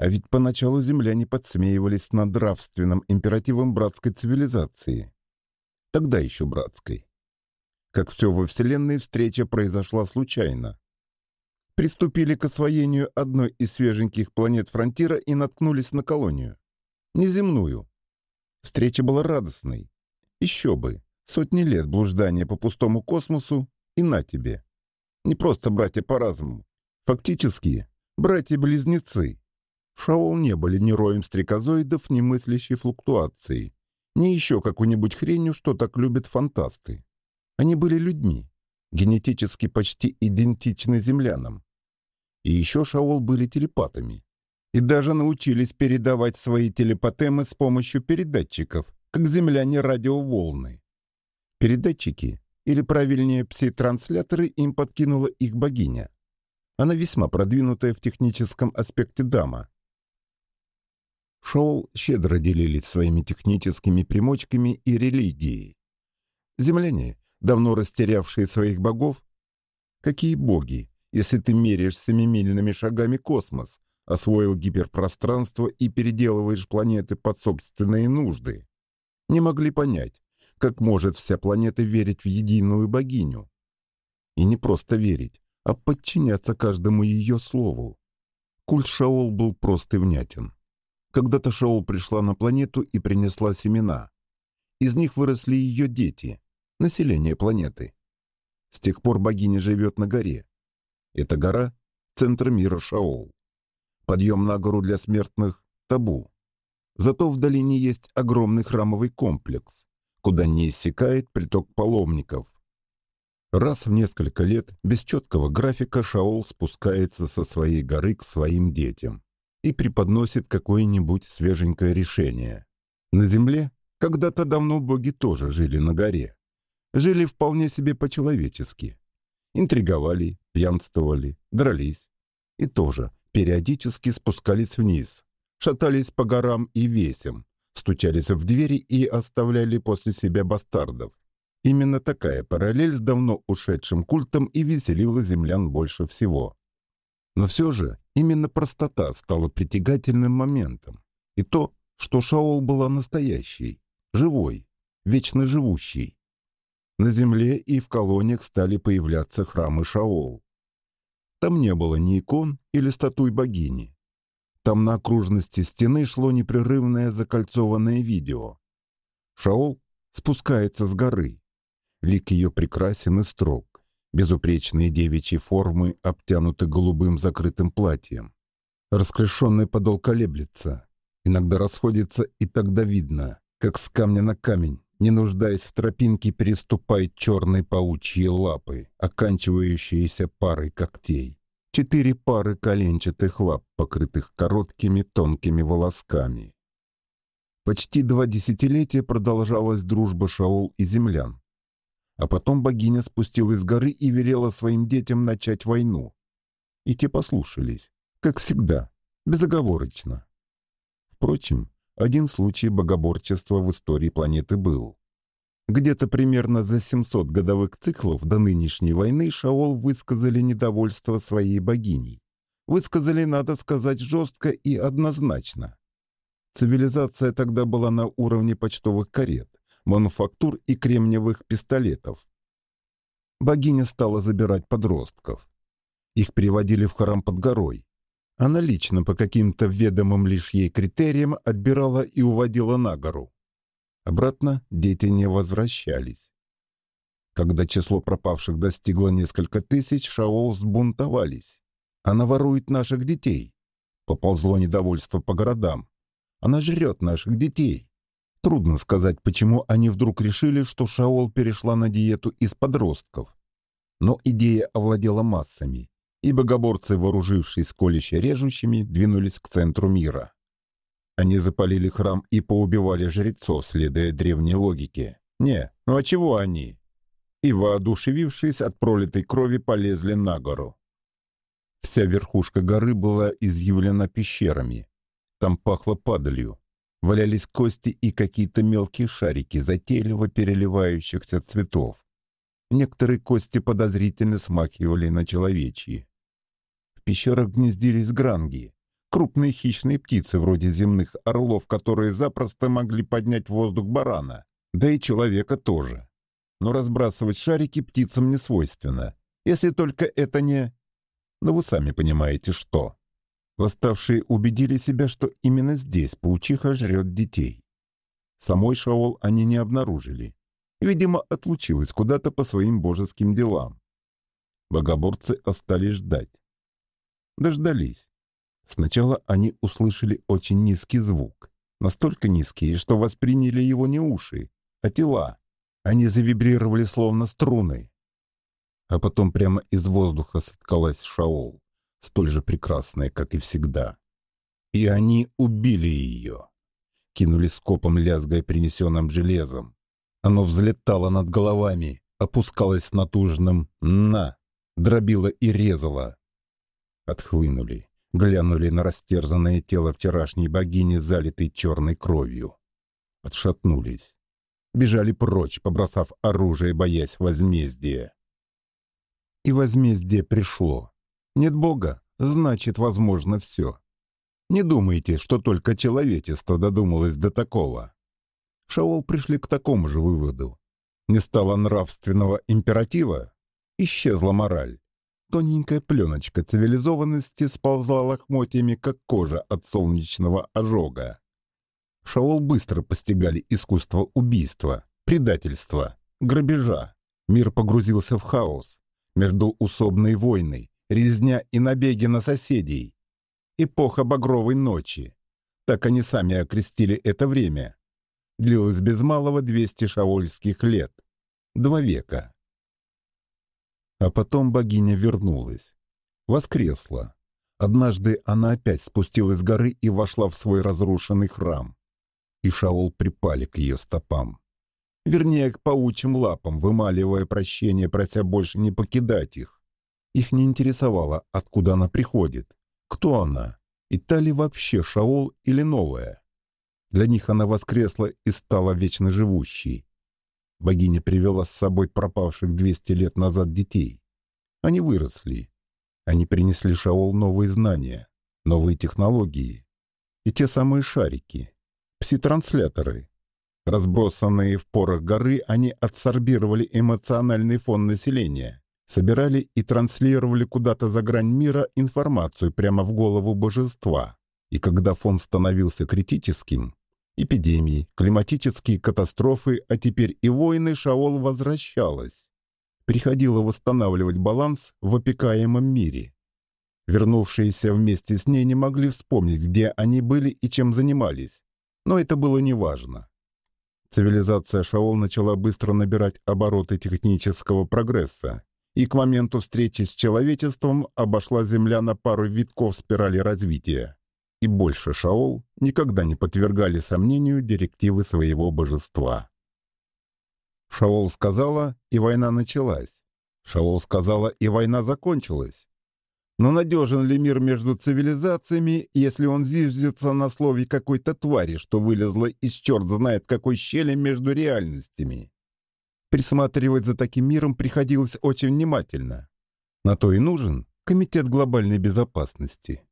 А ведь поначалу земляне подсмеивались над нравственным императивом братской цивилизации. Тогда еще братской. Как все во Вселенной, встреча произошла случайно. Приступили к освоению одной из свеженьких планет Фронтира и наткнулись на колонию. Неземную. Встреча была радостной. Еще бы. Сотни лет блуждания по пустому космосу и на тебе. Не просто братья по разуму. Фактически, братья-близнецы. Шаол не были ни роем стрекозоидов, ни мыслящей флуктуацией, ни еще какой-нибудь хренью, что так любят фантасты. Они были людьми, генетически почти идентичны землянам. И еще Шаол были телепатами. И даже научились передавать свои телепатемы с помощью передатчиков, как земляне радиоволны. Передатчики, или правильнее пси-трансляторы, им подкинула их богиня. Она весьма продвинутая в техническом аспекте дама. Шоул щедро делились своими техническими примочками и религией. Земляне, давно растерявшие своих богов, какие боги, если ты меряешь семимильными шагами космос, освоил гиперпространство и переделываешь планеты под собственные нужды, не могли понять, как может вся планета верить в единую богиню. И не просто верить, а подчиняться каждому ее слову. Культ Шаол был прост и внятен. Когда-то Шаол пришла на планету и принесла семена. Из них выросли ее дети, население планеты. С тех пор богиня живет на горе. Эта гора — центр мира Шаол. Подъем на гору для смертных — табу. Зато в долине есть огромный храмовый комплекс, куда не иссякает приток паломников. Раз в несколько лет, без четкого графика, Шаол спускается со своей горы к своим детям и преподносит какое-нибудь свеженькое решение. На земле когда-то давно боги тоже жили на горе. Жили вполне себе по-человечески. Интриговали, пьянствовали, дрались. И тоже периодически спускались вниз, шатались по горам и весям, стучались в двери и оставляли после себя бастардов. Именно такая параллель с давно ушедшим культом и веселила землян больше всего. Но все же именно простота стала притягательным моментом. И то, что Шаол была настоящей, живой, вечно живущей. На земле и в колониях стали появляться храмы Шаол. Там не было ни икон или статуй богини. Там на окружности стены шло непрерывное закольцованное видео. Шаол спускается с горы. Лик ее прекрасен и строг. Безупречные девичьи формы обтянуты голубым закрытым платьем. Расклешенный подол колеблется. Иногда расходится, и тогда видно, как с камня на камень, не нуждаясь в тропинке, переступает черные паучьи лапы, оканчивающиеся парой когтей четыре пары коленчатых лап, покрытых короткими тонкими волосками. Почти два десятилетия продолжалась дружба Шаол и землян. А потом богиня спустилась с горы и велела своим детям начать войну. И те послушались, как всегда, безоговорочно. Впрочем, один случай богоборчества в истории планеты был. Где-то примерно за 700 годовых циклов до нынешней войны Шаол высказали недовольство своей богиней. Высказали, надо сказать, жестко и однозначно. Цивилизация тогда была на уровне почтовых карет, мануфактур и кремниевых пистолетов. Богиня стала забирать подростков. Их приводили в храм под горой. Она лично по каким-то ведомым лишь ей критериям отбирала и уводила на гору. Обратно дети не возвращались. Когда число пропавших достигло несколько тысяч, Шаол сбунтовались. Она ворует наших детей. Поползло недовольство по городам. Она жрет наших детей. Трудно сказать, почему они вдруг решили, что Шаол перешла на диету из подростков. Но идея овладела массами, и богоборцы, вооружившись колюще режущими, двинулись к центру мира. Они запалили храм и поубивали жрецов, следуя древней логике. Не, ну а чего они? И, воодушевившись от пролитой крови, полезли на гору. Вся верхушка горы была изъявлена пещерами. Там пахло падалью. Валялись кости и какие-то мелкие шарики, затейливо переливающихся цветов. Некоторые кости подозрительно смахивали на человечьи. В пещерах гнездились гранги, Крупные хищные птицы, вроде земных орлов, которые запросто могли поднять в воздух барана. Да и человека тоже. Но разбрасывать шарики птицам не свойственно. Если только это не... Но вы сами понимаете, что. Восставшие убедили себя, что именно здесь паучиха жрет детей. Самой Шаол они не обнаружили. Видимо, отлучилась куда-то по своим божеским делам. Богоборцы остались ждать. Дождались. Сначала они услышали очень низкий звук. Настолько низкий, что восприняли его не уши, а тела. Они завибрировали словно струны. А потом прямо из воздуха соткалась Шаол, столь же прекрасная, как и всегда. И они убили ее. Кинули скопом, лязгая принесенным железом. Оно взлетало над головами, опускалось натужным «на», дробило и резало. Отхлынули, глянули на растерзанное тело вчерашней богини, залитой черной кровью. Отшатнулись. Бежали прочь, побросав оружие, боясь возмездия. И возмездие пришло. Нет Бога, значит, возможно все. Не думайте, что только человечество додумалось до такого. Шаол пришли к такому же выводу. Не стало нравственного императива, исчезла мораль. Тоненькая пленочка цивилизованности сползла лохмотьями, как кожа от солнечного ожога. Шаол быстро постигали искусство убийства, предательства, грабежа. Мир погрузился в хаос. Междуусобные войны, резня и набеги на соседей. Эпоха багровой ночи. Так они сами окрестили это время длилась без малого 200 шаольских лет. Два века. А потом богиня вернулась. Воскресла. Однажды она опять спустилась с горы и вошла в свой разрушенный храм. И Шаол припали к ее стопам. Вернее, к паучьим лапам, вымаливая прощение, прося больше не покидать их. Их не интересовало, откуда она приходит, кто она, и та ли вообще Шаол или новая. Для них она воскресла и стала вечно живущей. Богиня привела с собой пропавших 200 лет назад детей. Они выросли. Они принесли Шаол новые знания, новые технологии. И те самые шарики, пси-трансляторы. Разбросанные в порах горы, они адсорбировали эмоциональный фон населения, собирали и транслировали куда-то за грань мира информацию прямо в голову божества. И когда фон становился критическим, эпидемии, климатические катастрофы, а теперь и войны, Шаол возвращалась. Приходило восстанавливать баланс в опекаемом мире. Вернувшиеся вместе с ней не могли вспомнить, где они были и чем занимались. Но это было неважно. Цивилизация Шаол начала быстро набирать обороты технического прогресса, и к моменту встречи с человечеством обошла Земля на пару витков спирали развития и больше Шаол никогда не подвергали сомнению директивы своего божества. Шаол сказала, и война началась. Шаол сказала, и война закончилась. Но надежен ли мир между цивилизациями, если он зиждется на слове какой-то твари, что вылезла из черт знает какой щели между реальностями? Присматривать за таким миром приходилось очень внимательно. На то и нужен Комитет глобальной безопасности.